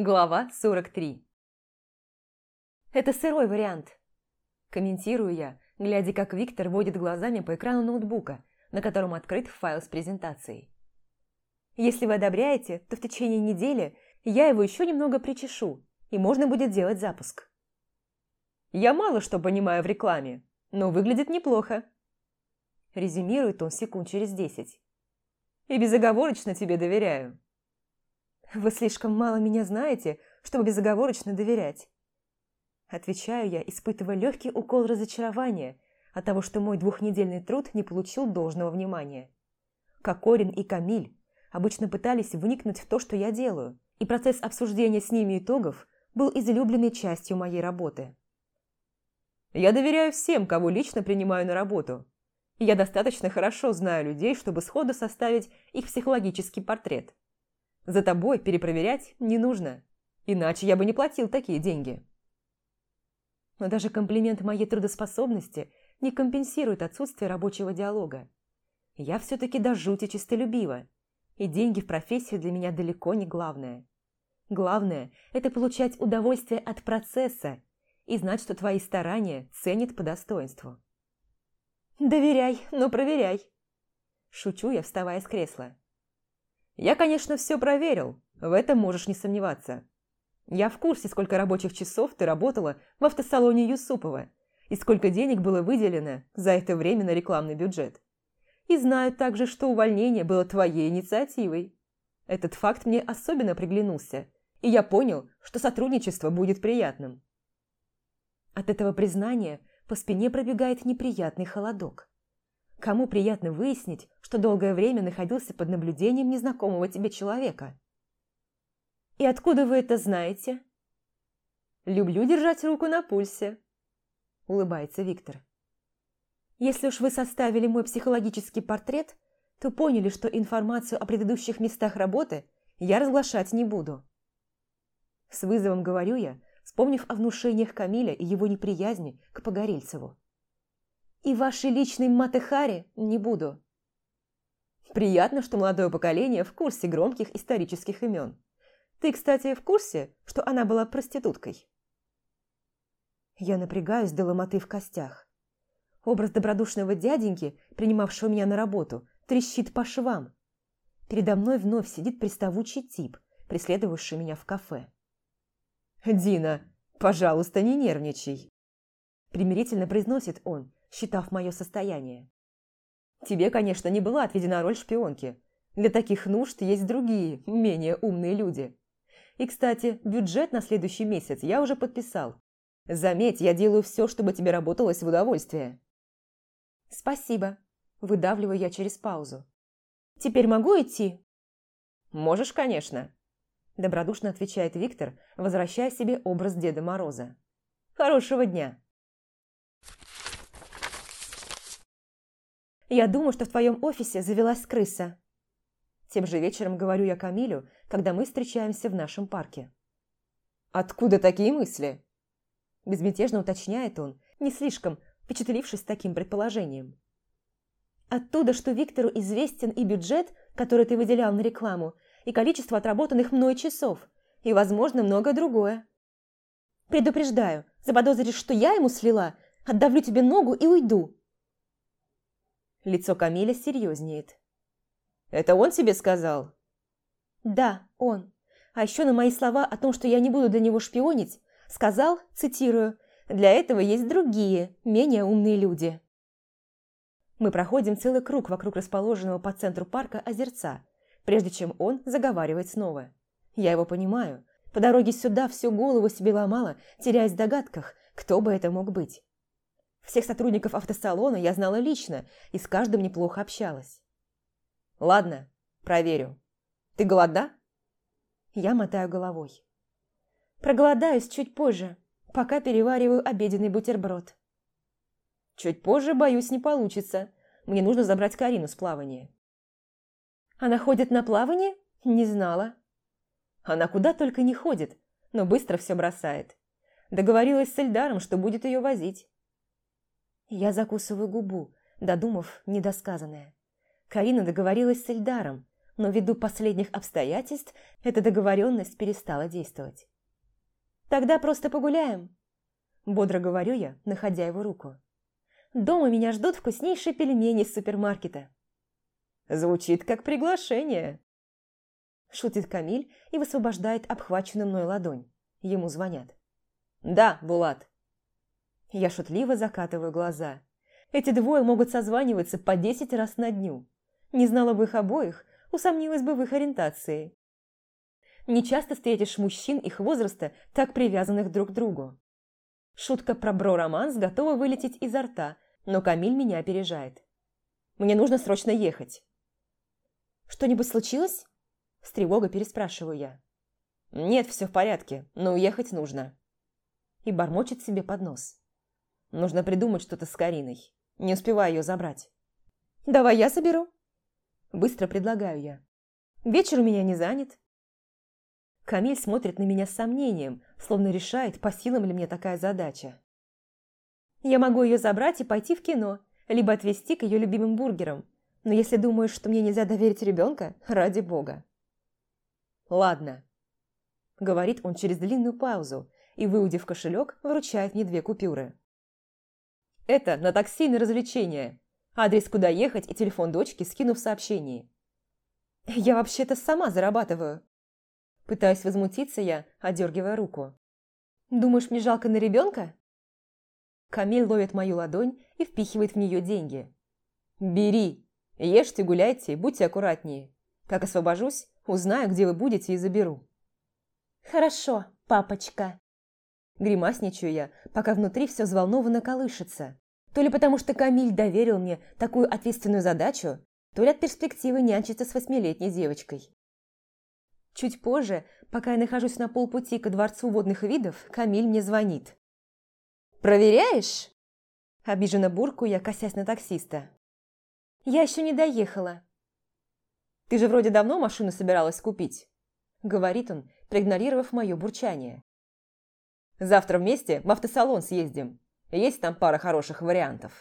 Глава 43 «Это сырой вариант», – комментирую я, глядя, как Виктор водит глазами по экрану ноутбука, на котором открыт файл с презентацией. «Если вы одобряете, то в течение недели я его еще немного причешу, и можно будет делать запуск». «Я мало что понимаю в рекламе, но выглядит неплохо», – резюмирует он секунд через десять. «И безоговорочно тебе доверяю». «Вы слишком мало меня знаете, чтобы безоговорочно доверять». Отвечаю я, испытывая легкий укол разочарования от того, что мой двухнедельный труд не получил должного внимания. Кокорин и Камиль обычно пытались вникнуть в то, что я делаю, и процесс обсуждения с ними итогов был излюбленной частью моей работы. «Я доверяю всем, кого лично принимаю на работу. Я достаточно хорошо знаю людей, чтобы сходу составить их психологический портрет. За тобой перепроверять не нужно, иначе я бы не платил такие деньги». Но даже комплимент моей трудоспособности не компенсирует отсутствие рабочего диалога. Я все-таки до жути честолюбива, и деньги в профессии для меня далеко не главное. Главное – это получать удовольствие от процесса и знать, что твои старания ценят по достоинству. «Доверяй, но проверяй!» Шучу я, вставая с кресла. «Я, конечно, все проверил, в этом можешь не сомневаться. Я в курсе, сколько рабочих часов ты работала в автосалоне Юсупова и сколько денег было выделено за это время на рекламный бюджет. И знаю также, что увольнение было твоей инициативой. Этот факт мне особенно приглянулся, и я понял, что сотрудничество будет приятным. От этого признания по спине пробегает неприятный холодок. Кому приятно выяснить, что долгое время находился под наблюдением незнакомого тебе человека? «И откуда вы это знаете?» «Люблю держать руку на пульсе», – улыбается Виктор. Если уж вы составили мой психологический портрет, то поняли, что информацию о предыдущих местах работы я разглашать не буду. С вызовом говорю я, вспомнив о внушениях Камиля и его неприязни к Погорельцеву. И вашей личной Матехари не буду. Приятно, что молодое поколение в курсе громких исторических имен. Ты, кстати, в курсе, что она была проституткой? Я напрягаюсь до ломоты в костях. Образ добродушного дяденьки, принимавшего меня на работу, трещит по швам. Передо мной вновь сидит приставучий тип, преследовавший меня в кафе. «Дина, пожалуйста, не нервничай!» Примирительно произносит он, считав мое состояние. «Тебе, конечно, не была отведена роль шпионки. Для таких нужд есть другие, менее умные люди. И, кстати, бюджет на следующий месяц я уже подписал. Заметь, я делаю все, чтобы тебе работалось в удовольствие». «Спасибо», – выдавливаю я через паузу. «Теперь могу идти?» «Можешь, конечно», – добродушно отвечает Виктор, возвращая себе образ Деда Мороза. «Хорошего дня!» «Я думаю, что в твоем офисе завелась крыса». Тем же вечером говорю я Камилю, когда мы встречаемся в нашем парке. «Откуда такие мысли?» Безмятежно уточняет он, не слишком впечатлившись таким предположением. Оттуда, что Виктору известен и бюджет, который ты выделял на рекламу, и количество отработанных мной часов, и, возможно, многое другое. Предупреждаю, заподозришь, что я ему слила, отдавлю тебе ногу и уйду. Лицо Камиля серьезнеет. «Это он тебе сказал?» «Да, он. А еще на мои слова о том, что я не буду для него шпионить, сказал, цитирую, для этого есть другие, менее умные люди. Мы проходим целый круг вокруг расположенного по центру парка озерца, прежде чем он заговаривает снова. Я его понимаю. По дороге сюда всю голову себе ломала, теряясь в догадках, кто бы это мог быть. Всех сотрудников автосалона я знала лично и с каждым неплохо общалась. «Ладно, проверю. Ты голодна?» Я мотаю головой. «Проголодаюсь чуть позже пока перевариваю обеденный бутерброд. Чуть позже, боюсь, не получится. Мне нужно забрать Карину с плавания. Она ходит на плавание? Не знала. Она куда только не ходит, но быстро все бросает. Договорилась с Эльдаром, что будет ее возить. Я закусываю губу, додумав недосказанное. Карина договорилась с Эльдаром. но ввиду последних обстоятельств эта договоренность перестала действовать. «Тогда просто погуляем», – бодро говорю я, находя его руку. «Дома меня ждут вкуснейшие пельмени из супермаркета». «Звучит как приглашение», – шутит Камиль и высвобождает обхваченную мной ладонь. Ему звонят. «Да, Булат». Я шутливо закатываю глаза. Эти двое могут созваниваться по десять раз на дню. Не знала бы их обоих, усомнилась бы в их ориентации. Не часто встретишь мужчин их возраста, так привязанных друг к другу. Шутка про бро-романс готова вылететь изо рта, но Камиль меня опережает. Мне нужно срочно ехать. «Что-нибудь случилось?» С тревогой переспрашиваю я. «Нет, все в порядке, но уехать нужно». И бормочет себе под нос. «Нужно придумать что-то с Кариной. Не успеваю ее забрать». «Давай я соберу». Быстро предлагаю я. «Вечер у меня не занят». Камиль смотрит на меня с сомнением, словно решает, по силам ли мне такая задача. Я могу ее забрать и пойти в кино, либо отвезти к ее любимым бургерам. Но если думаешь, что мне нельзя доверить ребенка, ради бога. «Ладно», – говорит он через длинную паузу и, выудив кошелек, вручает мне две купюры. «Это на такси на развлечение. Адрес, куда ехать и телефон дочки скину в сообщении». «Я вообще-то сама зарабатываю». Пытаюсь возмутиться я, одергивая руку. «Думаешь, мне жалко на ребенка?» Камиль ловит мою ладонь и впихивает в нее деньги. «Бери. Ешьте, гуляйте, будьте аккуратнее. Как освобожусь, узнаю, где вы будете и заберу». «Хорошо, папочка». Гримасничаю я, пока внутри все взволнованно колышется. То ли потому, что Камиль доверил мне такую ответственную задачу, то ли от перспективы нянчиться с восьмилетней девочкой. Чуть позже, пока я нахожусь на полпути к дворцу водных видов, Камиль мне звонит. «Проверяешь?» Обиженно бурку я, косясь на таксиста. «Я еще не доехала». «Ты же вроде давно машину собиралась купить», — говорит он, проигнорировав мое бурчание. «Завтра вместе в автосалон съездим. Есть там пара хороших вариантов».